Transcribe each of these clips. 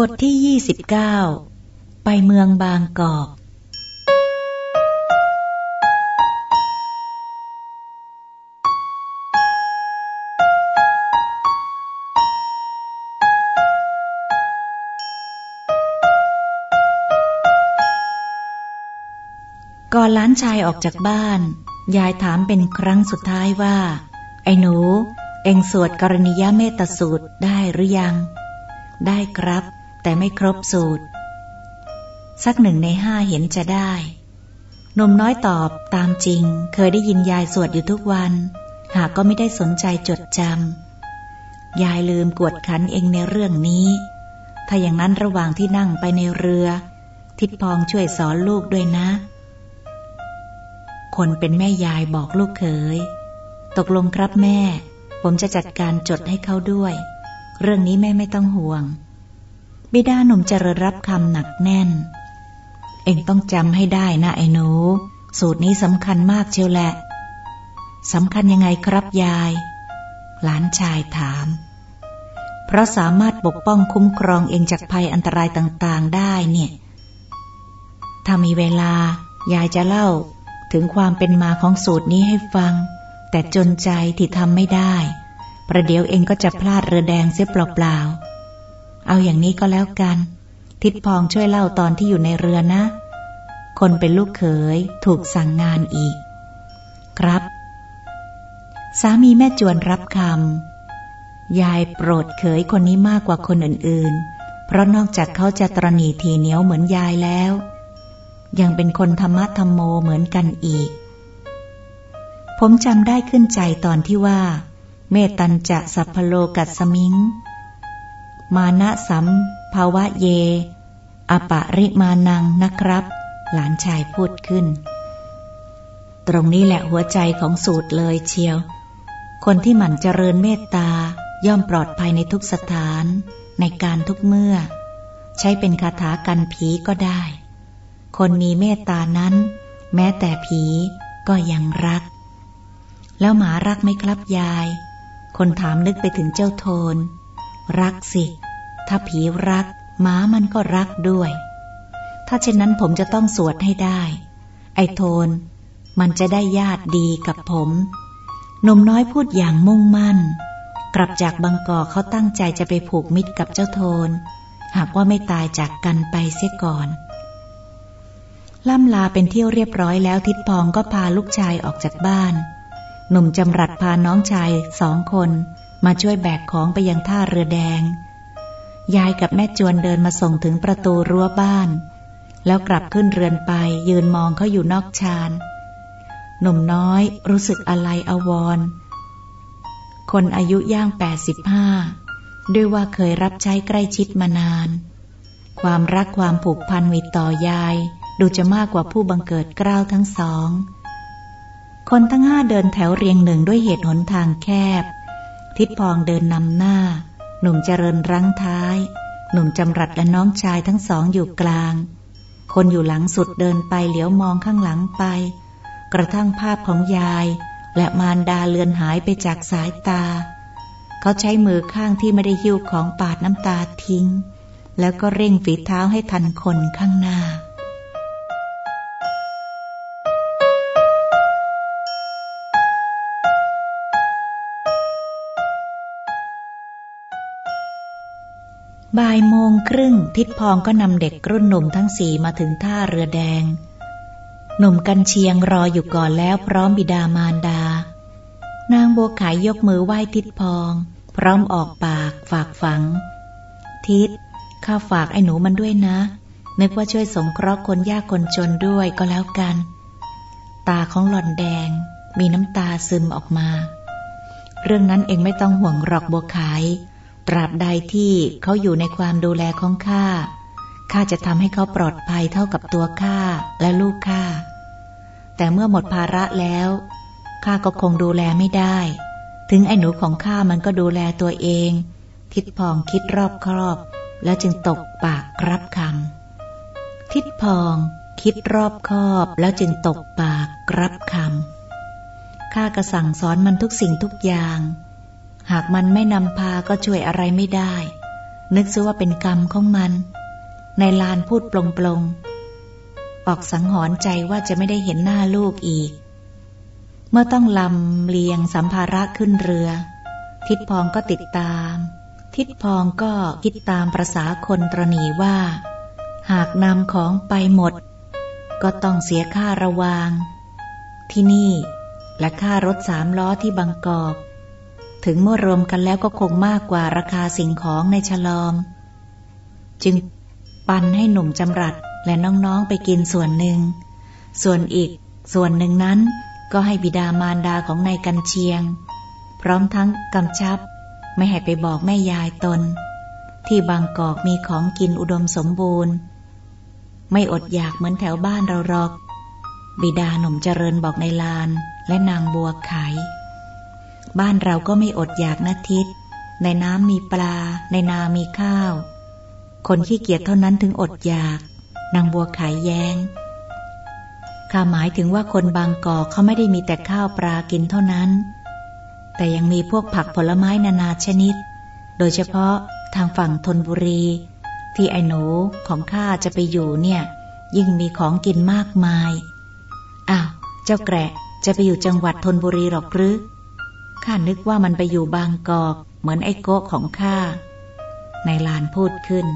บทที่ยี่สิบเก้าไปเมืองบางกอก ก่อนล้านชายออกจากบ้าน ยายถามเป็นครั้งสุดท้ายว่า ไอ้หนู เองสวดกรณียเมตสูตรได้หรือยัง ได้ครับ แต่ไม่ครบสูตร สักหนึ่งในห้าเห็นจะได้นมน้อยตอบตามจริง เคยได้ยินยายสวดอยู่ทุกวัน หากก็ไม่ได้สนใจจดจำยายลืมกวดขันเองในเรื่องนี้ ถ้าอย่างนั้นระหว่างที่นั่งไปในเรือ ทิดพองช่วยสอนลูกด้วยนะ คนเป็นแม่ยายบอกลูกเขย ตกลงครับแม่ ผมจะจัดการจดให้เขาด้วย เรื่องนี้แม่ไม่ต้องห่วง บิดาหนุ่มเจริญรับคำหนักแน่น เองต้องจำให้ได้นะไอ้หนู สูตรนี้สำคัญมากเชียวแหละสำคัญยังไงครับยาย หลานชายถาม เพราะสามารถปกป้องคุ้มครองเองจากภัยอันตรายต่างๆได้เนี่ย ถ้ามีเวลายายจะเล่าถึงความเป็นมาของสูตรนี้ให้ฟัง แต่จนใจที่ทำไม่ได้ ประเดี๋ยวเองก็จะพลาดเรือแดงเสียเปล่าๆ เอาอย่างนี้ก็แล้วกัน ทิดพองช่วยเล่าตอนที่อยู่ในเรือนะ คนเป็นลูกเขยถูกสั่งงานอีก ครับ สามีแม่จวนรับคำยายโปรดเขยคนนี้มากกว่าคนอื่นๆ เพราะนอกจากเขาจะตรณีทีเหนียวเหมือนยายแล้ว ยังเป็นคนธรรมะธรรมโมเหมือนกันอีก ผมจำได้ขึ้นใจตอนที่ว่า เมตันจะสัพพโลกัสสมิง มานะสัมภาวะเย อปะริมานังนะครับ หลานชายพูดขึ้น ตรงนี้แหละหัวใจของสูตรเลยเชียว คนที่หมั่นเจริญเมตตาย่อมปลอดภัยในทุกสถานในการทุกเมื่อ ใช้เป็นคาถากันผีก็ได้ คนมีเมตตานั้น แม้แต่ผีก็ยังรัก แล้วหมารักไหมครับยาย คนถามนึกไปถึงเจ้าโทน รักสิ ถ้าผีรักหมามันก็รักด้วย ถ้าเช่นนั้นผมจะต้องสวดให้ได้ ไอโทน มันจะได้ญาติดีกับผมหนุ่มน้อยพูดอย่างมุ่งมั่น กลับจากบางกอกเขาตั้งใจจะไปผูกมิตรกับเจ้าโทน หากว่าไม่ตายจากกันไปเสียก่อน ล่ำลาเป็นเที่ยวเรียบร้อยแล้วทิดพองก็พาลูกชายออกจากบ้าน หนุ่มจำรัดพาน้องชายสองคนมาช่วยแบกของไปยังท่าเรือแดง ยายกับแม่จวนเดินมาส่งถึงประตูรั้วบ้าน แล้วกลับขึ้นเรือนไปยืนมองเขาอยู่นอกชานหนุ่มน้อยรู้สึกอะไรอาวร คนอายุย่างแปดสิบห้าด้วยว่าเคยรับใช้ใกล้ชิดมานาน ความรักความผูกพันมีต่อยาย ดูจะมากกว่าผู้บังเกิดกล้าวทั้งสอง คนทั้งห้าเดินแถวเรียงหนึ่งด้วยเหตุหนทางแคบ ทิดพองเดินนำหน้า หนุ่มเจริญรั้งท้าย หนุ่มจำรัดและน้องชายทั้งสองอยู่กลาง คนอยู่หลังสุดเดินไปเหลียวมองข้างหลังไป กระทั่งภาพของยาย และมารดาเลือนหายไปจากสายตา เขาใช้มือข้างที่ไม่ได้หิ้วของปาดน้ำตาทิ้ง แล้วก็เร่งฝีเท้าให้ทันคนข้างหน้า บ่ายโมงครึ่งทิดพองก็นำเด็กรุ่นหนุ่มทั้งสี่มาถึงท่าเรือแดง หนุ่มกันเชียงรออยู่ก่อนแล้วพร้อมบิดามารดา นางบัวขายยกมือไหว้ทิดพอง พร้อมออกปากฝากฝัง ทิดข้าฝากไอ้หนูมันด้วยนะ นึกว่าช่วยสงเคราะห์คนยากคนจนด้วยก็แล้วกัน ตาของหล่อนแดง มีน้ำตาซึมออกมา เรื่องนั้นเองไม่ต้องห่วงหรอกบัวขาย ตราบใดที่เขาอยู่ในความดูแลของข้า ข้าจะทำให้เขาปลอดภัยเท่ากับตัวข้าและลูกข้า แต่เมื่อหมดภาระแล้ว ข้าก็คงดูแลไม่ได้ ถึงไอ้หนูของข้ามันก็ดูแลตัวเอง ทิดพองคิดรอบครอบ แล้วจึงตกปากรับคำ ทิดพองคิดรอบคอบแล้วจึงตกปากรับคำข้าก็สั่งสอนมันทุกสิ่งทุกอย่าง หากมันไม่นำพาก็ช่วยอะไรไม่ได้ นึกซะว่าเป็นกรรมของมัน ในลานพูดปลงๆออกสังหรณ์ใจว่าจะไม่ได้เห็นหน้าลูกอีก เมื่อต้องลำเลียงสัมภาระขึ้นเรือ ทิดพองก็ติดตาม ทิดพองก็คิดตามประษาคนตรณีว่า หากนำของไปหมด ก็ต้องเสียค่าระวาง ที่นี่และค่ารถสามล้อที่บางกอก ถึงเมื่อรวมกันแล้วก็คงมากกว่าราคาสิ่งของในฉลอมจึงปันให้หนุ่มจำรัดและน้องๆไปกินส่วนหนึ่ง ส่วนอีก ส่วนหนึ่งนั้นก็ให้บิดามารดาของนายกันเชียง พร้อมทั้งกำชับ ไม่ให้ไปบอกแม่ยายตน ที่บางกอกมีของกินอุดมสมบูรณ์ ไม่อดอยากเหมือนแถวบ้านเราหรอก บิดาหนุ่มเจริญบอกในลานและนางบัวไข บ้านเราก็ไม่อดอยากนะทิศ ในน้ำมีปลา ในนามีข้าว คนขี้เกียจเท่านั้นถึงอดอยาก นางบัวไขแยง้งข้าหมายถึงว่าคนบางกอกเขาไม่ได้มีแต่ข้าวปลากินเท่านั้น แต่ยังมีพวกผักผลไม้นานาชนิด โดยเฉพาะทางฝั่งธนบุรี ที่ไอ้หนูของข้าจะไปอยู่เนี่ย ยิ่งมีของกินมากมาย อ้าว เจ้าแกะจะไปอยู่จังหวัดธนบุรีหรอกหรือ ข้านึกว่ามันไปอยู่บางกอก เหมือนไอ้โก้ของข้าในลานพูดขึ้น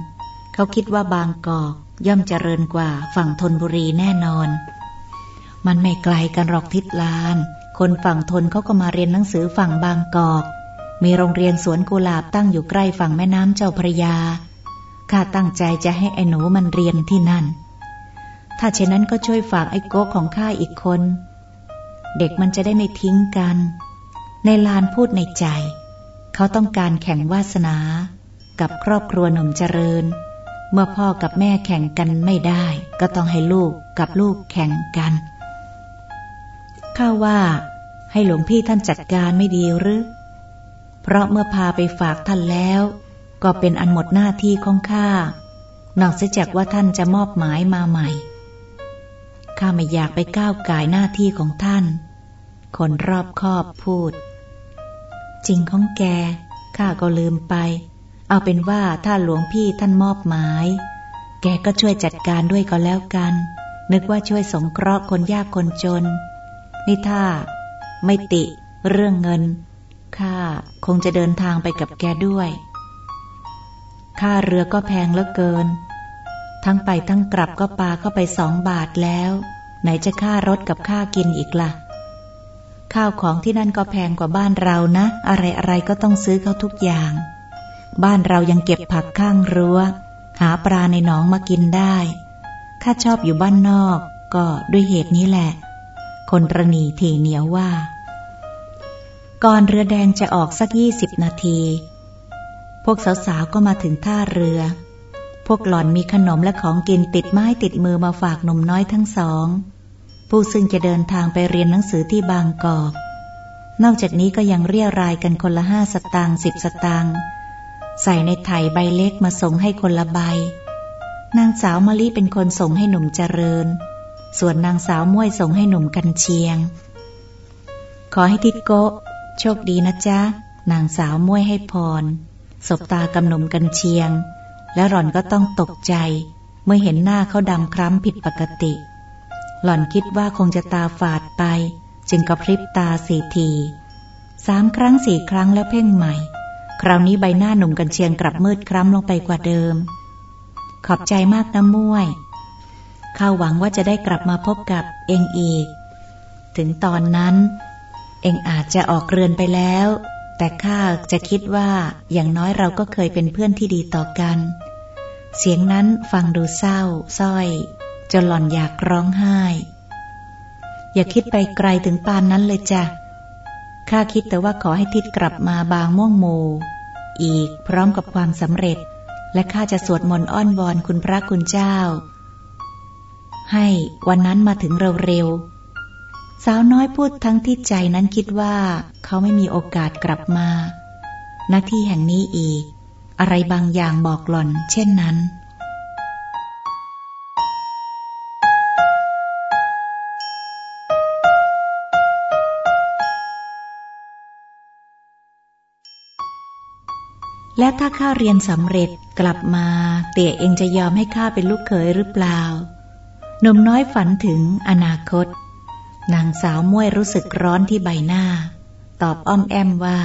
เขาคิดว่าบางกอกย่อมเจริญกว่าฝั่งธนบุรีแน่นอน มันไม่ไกลกันหรอกทิศลาน คนฝั่งทนเขาก็มาเรียนหนังสือฝั่งบางกอก มีโรงเรียนสวนกุหลาบตั้งอยู่ใกล้ฝั่งแม่น้ำเจ้าพระยา ข้าตั้งใจจะให้ไอ้หนูมันเรียนที่นั่น ถ้าเช่นนั้นก็ช่วยฝากไอ้โก้ของข้าอีกคน เด็กมันจะได้ไม่ทิ้งกัน ในลานพูดในใจ เขาต้องการแข่งวาสนา กับครอบครัวหนุ่มเจริญ เมื่อพ่อกับแม่แข่งกันไม่ได้ ก็ต้องให้ลูกกับลูกแข่งกันข้าว่า ให้หลวงพี่ท่านจัดการไม่ดีหรือ เพราะเมื่อพาไปฝากท่านแล้ว ก็เป็นอันหมดหน้าที่ของข้า นอกเสียจากว่าท่านจะมอบหมายมาใหม่ ข้าไม่อยากไปก้าวกายหน้าที่ของท่าน คนรอบคอบพูด จริงของแก ข้าก็ลืมไป เอาเป็นว่าถ้าหลวงพี่ท่านมอบหมาย แกก็ช่วยจัดการด้วยก็แล้วกัน นึกว่าช่วยสงเคราะห์คนยากคนจน นี่ถ้า ไม่ติเรื่องเงิน ข้าคงจะเดินทางไปกับแกด้วย ค่าเรือก็แพงเหลือเกิน ทั้งไปทั้งกลับก็ปาเข้าไปสองบาทแล้ว ไหนจะค่ารถกับค่ากินอีกละ่ะ ข้าวของที่นั่นก็แพงกว่าบ้านเรานะ อะไรอะไรก็ต้องซื้อเขาทุกอย่าง บ้านเรายังเก็บผักข้างรั้ว หาปลาในหนองมากินได้ข้าชอบอยู่บ้านนอก ก็ด้วยเหตุนี้แหละ คนระนีทีเหนียวว่า ก่อนเรือแดงจะออกสักยี่สิบนาที พวกสาวๆก็มาถึงท่าเรือ พวกหล่อนมีขนมและของกินติดไม้ติดมือมาฝากหนุ่มน้อยทั้งสอง ผู้ซึ่งจะเดินทางไปเรียนหนังสือที่บางกอก นอกจากนี้ก็ยังเรียรายกันคนละห้าสตางค์สิบสตางค์ใส่ในไถ่ใบเล็กมาส่งให้คนละใบ นางสาวมะลิเป็นคนส่งให้หนุ่มเจริญ ส่วนนางสาวม้วยส่งให้หนุ่มกันเชียง ขอให้ทิดโกโชคดีนะจ๊ะ นางสาวม้วยให้พร สบตากำหนุ่มกันเชียง และหล่อนก็ต้องตกใจ เมื่อเห็นหน้าเขาดำคล้ำผิดปกติ หล่อนคิดว่าคงจะตาฝาดไป จึงกระพริบตาสี่ทีสามครั้งสี่ครั้งแล้วเพ่งใหม่ คราวนี้ใบหน้าหนุ่มกันเชียงกลับมืดคล้ำลงไปกว่าเดิม ขอบใจมากนะมุ้ยข้าหวังว่าจะได้กลับมาพบกับเองอีก ถึงตอนนั้น เองอาจจะออกเรือนไปแล้ว แต่ข้าจะคิดว่าอย่างน้อยเราก็เคยเป็นเพื่อนที่ดีต่อกัน เสียงนั้นฟังดูเศร้า ส้อย จนหล่อนอยากร้องไห้ อย่าคิดไปไกลถึงปานนั้นเลยจ้ะข้าคิดแต่ว่าขอให้ทิดกลับมาบางม่วงโม อีกพร้อมกับความสำเร็จ และข้าจะสวดมนต์อ้อนวอนคุณพระคุณเจ้า ให้วันนั้นมาถึงเร็วๆสาวน้อยพูดทั้งที่ใจนั้นคิดว่า เขาไม่มีโอกาสกลับมาณที่แห่งนี้อีก อะไรบางอย่างบอกหล่อน เช่นนั้น และถ้าข้าเรียนสำเร็จกลับมา เตี่ยเองจะยอมให้ข้าเป็นลูกเขยหรือเปล่าหนุ่มน้อยฝันถึงอนาคต นางสาวม้วยรู้สึกร้อนที่ใบหน้า ตอบอ้อมแอมว่า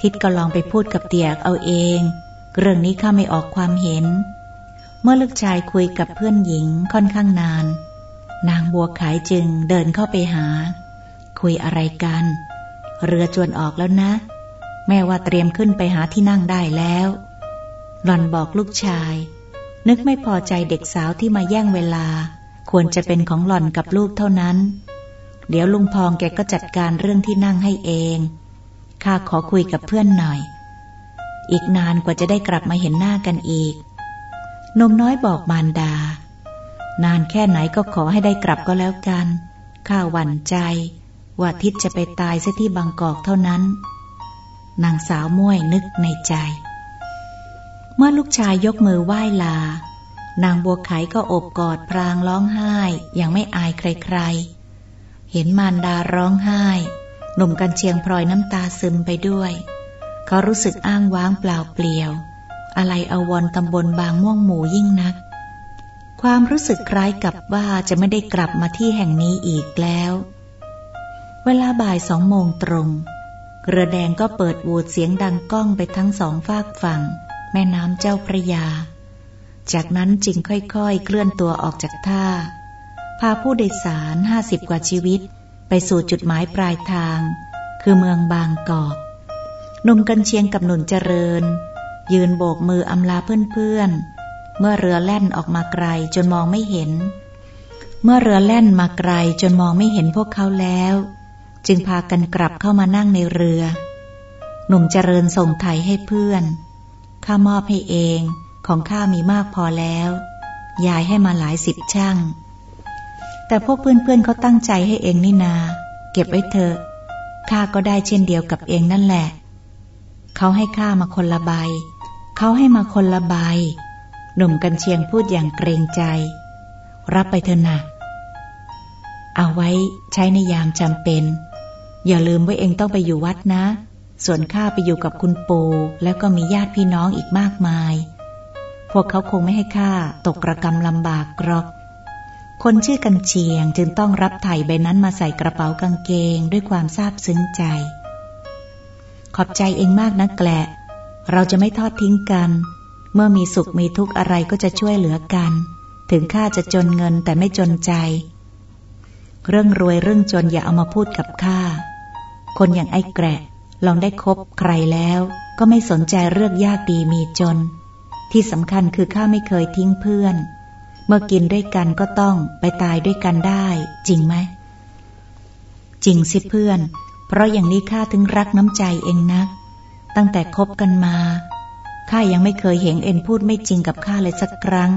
ทิดก็ลองไปพูดกับเตี่ยเอาเอง เรื่องนี้ข้าไม่ออกความเห็น เมื่อลูกชายคุยกับเพื่อนหญิงค่อนข้างนาน นางบัวขายจึงเดินเข้าไปหา คุยอะไรกัน เรือจวนออกแล้วนะ แม่ว่าเตรียมขึ้นไปหาที่นั่งได้แล้ว หล่อนบอกลูกชาย นึกไม่พอใจเด็กสาวที่มาแย่งเวลา ควรจะเป็นของหล่อนกับลูกเท่านั้น เดี๋ยวลุงพองแกก็จัดการเรื่องที่นั่งให้เอง ข้าขอคุยกับเพื่อนหน่อย อีกนานกว่าจะได้กลับมาเห็นหน้ากันอีก นมน้อยบอกมารดา นานแค่ไหนก็ขอให้ได้กลับก็แล้วกัน ข้าหวั่นใจ ว่าทิศจะไปตายซะที่บางกอกเท่านั้น นางสาวม้วยนึกในใจ เมื่อลูกชายยกมือไหว้ลา นางบัวไขก็อบกอดพรางร้องไห้อย่างไม่อายใครๆ เห็นมารดาร้องไห้ หนุ่มกันเชียงพลอยน้ำตาซึมไปด้วย เขารู้สึกอ้างว้างเปล่าเปลี่ยว อะไรอาวรตำบลบางม่วงหมูยิ่งนัก ความรู้สึกคล้ายกับว่าจะไม่ได้กลับมาที่แห่งนี้อีกแล้ว เวลาบ่ายสองโมงตรง เรือแดงก็เปิดวูดเสียงดังก้องไปทั้งสองฝากฝั่ง แม่น้ำเจ้าพระยา จากนั้นจึงค่อยๆ เคลื่อนตัวออกจากท่า พาผู้โดยสารห้าสิบกว่าชีวิต ไปสู่จุดหมายปลายทาง คือเมืองบางกอกหนุ่มกันเชียงกับหนุนเจริญ ยืนโบกมืออำลาเพื่อนๆ เมื่อเรือแล่นออกมาไกลจนมองไม่เห็น เมื่อเรือแล่นมาไกลจนมองไม่เห็นพวกเขาแล้ว จึงพากันกลับเข้ามานั่งในเรือ หนุ่มเจริญส่งไทยให้เพื่อน ข้ามอบให้เอง ของข้ามีมากพอแล้ว ยายให้มาหลายสิบช่าง แต่พวกเพื่อนๆเขาตั้งใจให้เองนี่นา เก็บไว้เถอะ ข้าก็ได้เช่นเดียวกับเองนั่นแหละ เขาให้ข้ามาคนละใบ เขาให้มาคนละใบ หนุ่มกันเชียงพูดอย่างเกรงใจ รับไปเถอะนะเอาไว้ใช้ในยามจำเป็น อย่าลืมว่าเองต้องไปอยู่วัดนะ ส่วนข้าไปอยู่กับคุณปูแล้วก็มีญาติพี่น้องอีกมากมาย พวกเขาคงไม่ให้ข้าตกกระกรรมลำบากกรอก คนชื่อกันเชียงจึงต้องรับไถ่ใบนั้นมาใส่กระเป๋ากางเกงด้วยความซาบซึ้งใจ ขอบใจเองมากนะแกละ เราจะไม่ทอดทิ้งกัน เมื่อมีสุขมีทุกข์อะไรก็จะช่วยเหลือกัน ถึงข้าจะจนเงินแต่ไม่จนใจ เรื่องรวยเรื่องจนอย่าเอามาพูดกับข้า คนอย่างไอ้แกะลองได้คบใครแล้ว ก็ไม่สนใจเรื่องยากดีมีจน ที่สำคัญคือข้าไม่เคยทิ้งเพื่อน เมื่อกินด้วยกันก็ต้องไปตายด้วยกันได้ จริงไหม จริงสิเพื่อน เพราะอย่างนี้ข้าถึงรักน้ำใจเองนะตั้งแต่คบกันมาข้ายังไม่เคยเห็นเอ็นพูดไม่จริงกับข้าเลยสักครั้ง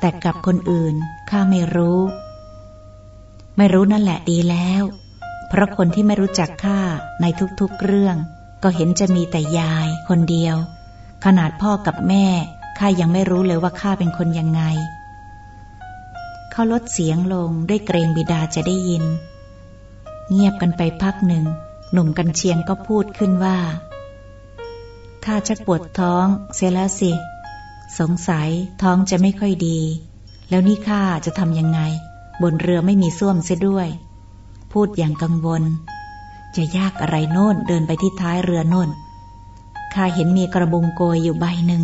แต่กับคนอื่นข้าไม่รู้ ไม่รู้นั่นแหละดีแล้ว เพราะคนที่ไม่รู้จักข้าในทุกๆเรื่อง ก็เห็นจะมีแต่ยายคนเดียว ขนาดพ่อกับแม่ข้ายังไม่รู้เลยว่าข้าเป็นคนยังไง เขาลดเสียงลงด้วยเกรงบิดาจะได้ยิน เงียบกันไปพักหนึ่ง หนุ่มกันเชียงก็พูดขึ้นว่าข้าชักปวดท้องเสียแล้วสิ สงสัยท้องจะไม่ค่อยดี แล้วนี่ข้าจะทำยังไง บนเรือไม่มีส้วมเสียด้วย พูดอย่างกังวล จะยากอะไรโน่นเดินไปที่ท้ายเรือโน่นข้าเห็นมีกระบุงโกยอยู่ใบหนึ่ง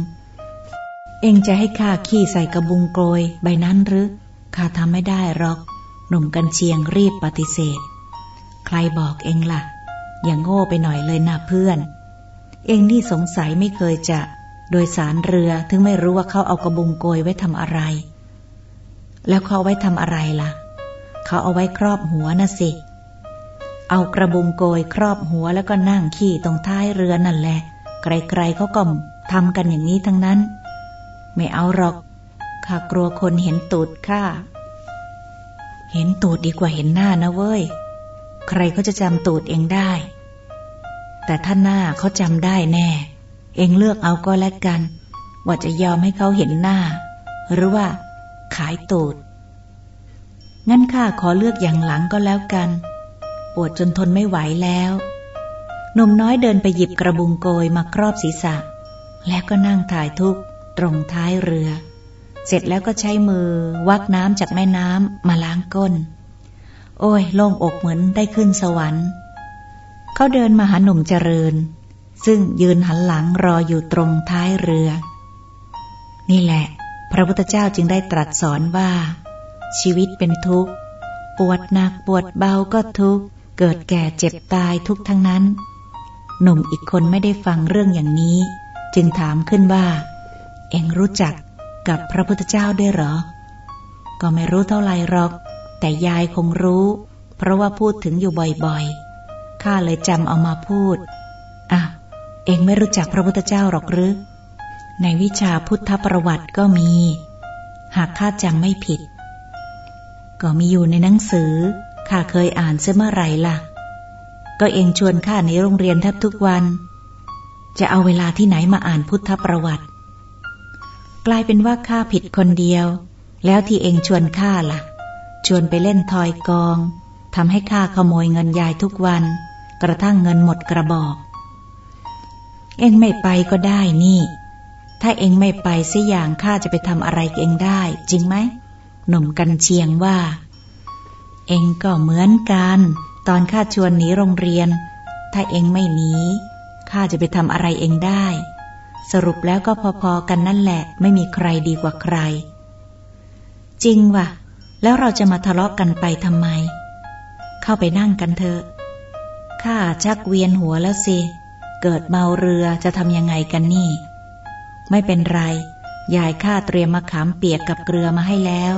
เองจะให้ข้าขี่ใส่กระบุงโกยใบนั้นหรือข้าทำไม่ได้หรอก หนุ่มกันเชียงรีบปฏิเสธ ใครบอกเองละ่ะ อย่างโง่ไปหน่อยเลยนะเพื่อน เองนี่สงสัยไม่เคยจะ โดยสารเรือถึงไม่รู้ว่าเขาเอากระบุงโกยไว้ทำอะไร แล้วเขาไว้ทำอะไรละ่ะ เขาเอาไว้ครอบหัวน่ะสิ เอากระบุงโกยครอบหัวแล้วก็นั่งขี่ตรงท้ายเรือนั่นแหละ ไกลๆเขาก็ทำกันอย่างนี้ทั้งนั้น ไม่เอาหรอก ข้ากลัวคนเห็นตูดข้า เห็นตูดดีกว่าเห็นหน้านะเว้ย ใครเขาจะจำตูดเองได้ แต่ท่านหน้าเขาจำได้แน่ เองเลือกเอาก็แล้วกัน ว่าจะยอมให้เขาเห็นหน้า หรือว่าขายตูด งั้นข้าขอเลือกอย่างหลังก็แล้วกัน ปวดจนทนไม่ไหวแล้วหนุ่มน้อยเดินไปหยิบกระบุงโกยมาครอบศีรษะ แล้วก็นั่งถ่ายทุกตรงท้ายเรือ เสร็จแล้วก็ใช้มือวักน้ำจากแม่น้ำมาล้างก้น โอ้ยโล่งอกเหมือนได้ขึ้นสวรรค์ เขาเดินมาหาหนุ่มเจริญ ซึ่งยืนหันหลังรออยู่ตรงท้ายเรือ นี่แหละ พระพุทธเจ้าจึงได้ตรัสสอนว่า ชีวิตเป็นทุกข์ ปวดหนักปวดเบาก็ทุกข์ เกิดแก่เจ็บตายทุกทั้งนั้น หนุ่มอีกคนไม่ได้ฟังเรื่องอย่างนี้ จึงถามขึ้นว่า เอ็งรู้จักกับพระพุทธเจ้าด้วยหรอ ก็ไม่รู้เท่าไรหรอก แต่ยายคงรู้ เพราะว่าพูดถึงอยู่บ่อยๆ ข้าเลยจำเอามาพูด อะ เอ็งไม่รู้จักพระพุทธเจ้าหรอกหรือ ในวิชาพุทธประวัติก็มี หากข้าจำไม่ผิด ก็มีอยู่ในหนังสือ ข้าเคยอ่านเสียเมื่อไรล่ะ ก็เองชวนข้าในโรงเรียนแทบทุกวัน จะเอาเวลาที่ไหนมาอ่านพุทธประวัติ กลายเป็นว่าข้าผิดคนเดียว แล้วที่เองชวนข้าละ่ะ ชวนไปเล่นทอยกองทำให้ข้าขโมยเงินยายทุกวัน กระทั่งเงินหมดกระบอก เองไม่ไปก็ได้นี่ ถ้าเองไม่ไปเสิอย่างข้าจะไปทำอะไรเองได้ จริงไหม หนุ่มกันเชียงว่า เองก็เหมือนกัน ตอนข้าชวนหนีโรงเรียน ถ้าเองไม่หนีข้าจะไปทำอะไรเองได้ สรุปแล้วก็พอๆกันนั่นแหละ ไม่มีใครดีกว่าใคร จริงวะแล้วเราจะมาทะเลาะกันไปทำไม เข้าไปนั่งกันเถอะข้าชักเวียนหัวแล้วสิ เกิดเมาเรือจะทำยังไงกันนี่ ไม่เป็นไร ยายข้าเตรียมมะขามเปียกกับเกลือมาให้แล้ว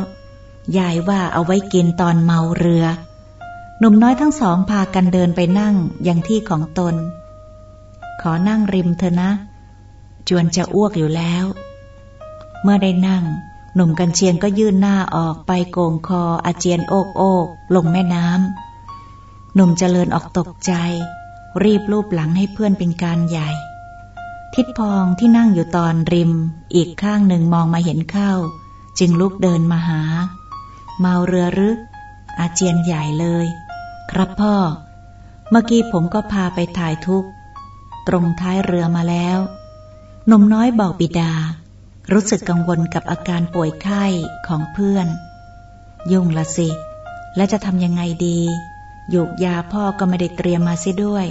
ยายว่าเอาไว้กินตอนเมาเรือ หนุ่มน้อยทั้งสองพากันเดินไปนั่งยังที่ของตน ขอนั่งริมเถอะนะ จวนจะอ้วกอยู่แล้ว เมื่อได้นั่ง หนุ่มกันเชียงก็ยื่นหน้าออกไปโกงคออาเจียนโอกโอกลงแม่น้ำหนุ่มเจริญออกตกใจ รีบรูปหลังให้เพื่อนเป็นการใหญ่ ทิดพองที่นั่งอยู่ตอนริม อีกข้างหนึ่งมองมาเห็นเข้า จึงลุกเดินมาหา เมาเรือรึอาเจียนใหญ่เลย ครับพ่อ เมื่อกี้ผมก็พาไปถ่ายทุกตรงท้ายเรือมาแล้วหนุ่มน้อยบอกบิดา รู้สึกกังวลกับอาการป่วยไข้ของเพื่อน ยุ่งละสิ และจะทำยังไงดีหยูกยาพ่อก็ไม่ได้เตรียมมาเสียด้วย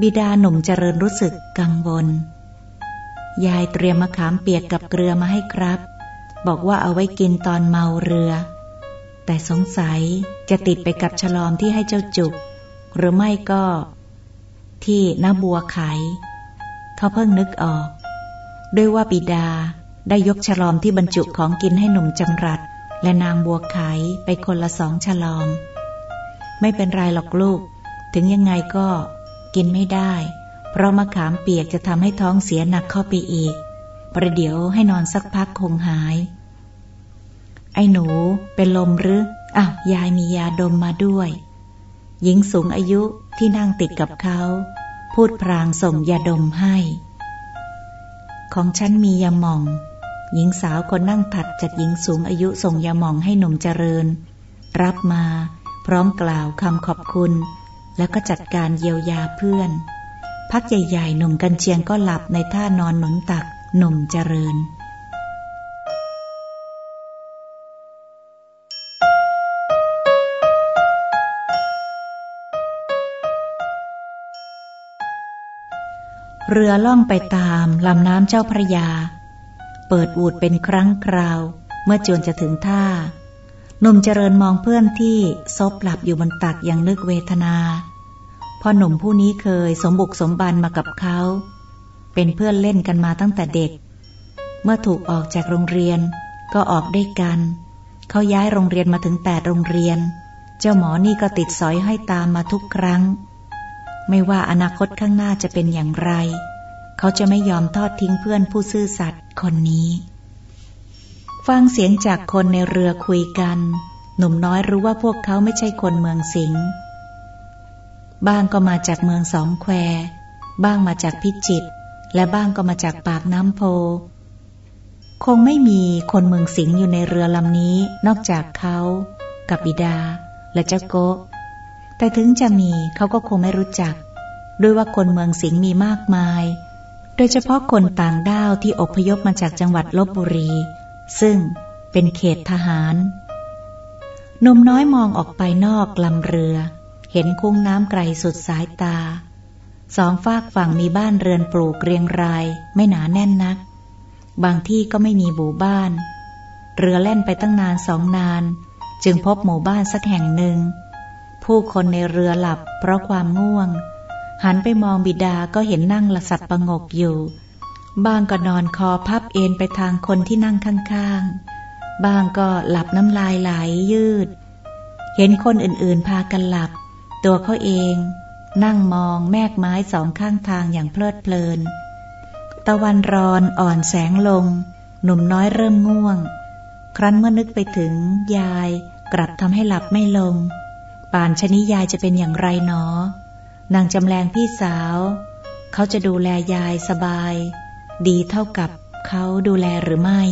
บิดาหนุ่มเจริญรู้สึกกังวล ยายเตรียมมะขามเปียกกับเกลือมาให้ครับ บอกว่าเอาไว้กินตอนเมาเรือ แต่สงสัยจะติดไปกับฉลอมที่ให้เจ้าจุก หรือไม่ก็ ที่น้าบัวไข เขาเพิ่งนึกออก ด้วยว่าบิดาได้ยกฉลอมที่บรรจุของกินให้หนุ่มจำรัด และนางบัวไขไปคนละสองฉลอม ไม่เป็นไรหรอกลูก ถึงยังไงก็กินไม่ได้ เพราะมะขามเปียกจะทำให้ท้องเสียหนักเข้าไปอีก ประเดี๋ยวให้นอนสักพักคงหาย ไอ้หนู เป็นลมหรืออ้าวยายมียาดมมาด้วย หญิงสูงอายุที่นั่งติดกับเขา พูดพรางส่งยาดมให้ ของฉันมียาหม่อง หญิงสาวคนนั่งถัดจากหญิงสูงอายุส่งยาหม่องให้หนุ่มเจริญ รับมาพร้อมกล่าวคำขอบคุณ แล้วก็จัดการเยียวยาเพื่อน พักใหญ่ๆหนุ่มกันเชียงก็หลับในท่านอนหนุนตักหนุ่มเจริญ เรือล่องไปตามลำน้ำเจ้าพระยา เปิดอูดเป็นครั้งคราว เมื่อจวนจะถึงท่าหนุ่มเจริญมองเพื่อนที่ซบหลับอยู่บนตักอย่างนึกเวทนาพ่อหนุ่มผู้นี้เคยสมบุกสมบันมากับเขา เป็นเพื่อนเล่นกันมาตั้งแต่เด็ก เมื่อถูกออกจากโรงเรียนก็ออกด้วยกัน เขาย้ายโรงเรียนมาถึงแปดโรงเรียน เจ้าหมอนี่ก็ติดสอยให้ตามมาทุกครั้ง ไม่ว่าอนาคตข้างหน้าจะเป็นอย่างไร เขาจะไม่ยอมทอดทิ้งเพื่อนผู้ซื่อสัตย์คนนี้ ฟังเสียงจากคนในเรือคุยกัน หนุ่มน้อยรู้ว่าพวกเขาไม่ใช่คนเมืองสิงห์บ้างก็มาจากเมืองสองแคว บ้างมาจากพิจิตรและบ้างก็มาจากปากน้ำโพ คงไม่มีคนเมืองสิงห์อยู่ในเรือลำนี้ นอกจากเขา กับบิดา และเจ้าโก แต่ถึงจะมีเขาก็คงไม่รู้จัก ด้วยว่าคนเมืองสิงห์มีมากมาย โดยเฉพาะคนต่างด้าวที่อพยพมาจากจังหวัดลบบุรี ซึ่งเป็นเขตทหารหนุ่มน้อยมองออกไปนอกลำเรือ เห็นคุ้งน้ำไกลสุดสายตา สองฝากฝั่งมีบ้านเรือนปลูกเรียงรายไม่หนาแน่นนัก บางที่ก็ไม่มีหมู่บ้าน เรือแล่นไปตั้งนานสองนาน จึงพบหมู่บ้านสักแห่งหนึ่ง ผู้คนในเรือหลับเพราะความง่วง หันไปมองบิดาก็เห็นนั่งละสับประงกอยู่บางก็นอนคอพับเอนไปทางคนที่นั่งข้างๆ บ้างก็หลับน้ำลายไหลยืด เห็นคนอื่นๆพากันหลับ ตัวเขาเอง นั่งมองแมกไม้สองข้างทางอย่างเพลิดเพลิน ตะวันรอนอ่อนแสงลง หนุ่มน้อยเริ่มง่วง ครั้นเมื่อนึกไปถึงยายกลับทำให้หลับไม่ลง ป่านชนิยายจะเป็นอย่างไรหนอ นางจำแรงพี่สาว เขาจะดูแลยายสบาย ดีเท่ากับเขาดูแลหรือไม่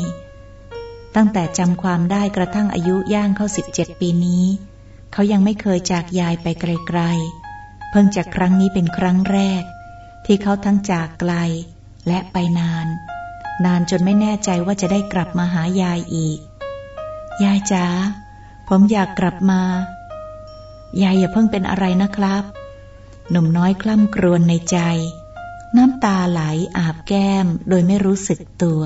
ตั้งแต่จำความได้กระทั่งอายุย่างเข้าสิบเจ็ดปีนี้ เขายังไม่เคยจากยายไปไกลๆ เพิ่งจากครั้งนี้เป็นครั้งแรก ที่เขาทั้งจากไกลและไปนาน นานจนไม่แน่ใจว่าจะได้กลับมาหายายอีก ยายจ๋าผมอยากกลับมา ยายอย่าเพิ่งเป็นอะไรนะครับ หนุ่มน้อยคล่ำครวญในใจ น้ำตาไหลอาบแก้มโดยไม่รู้สึกตัว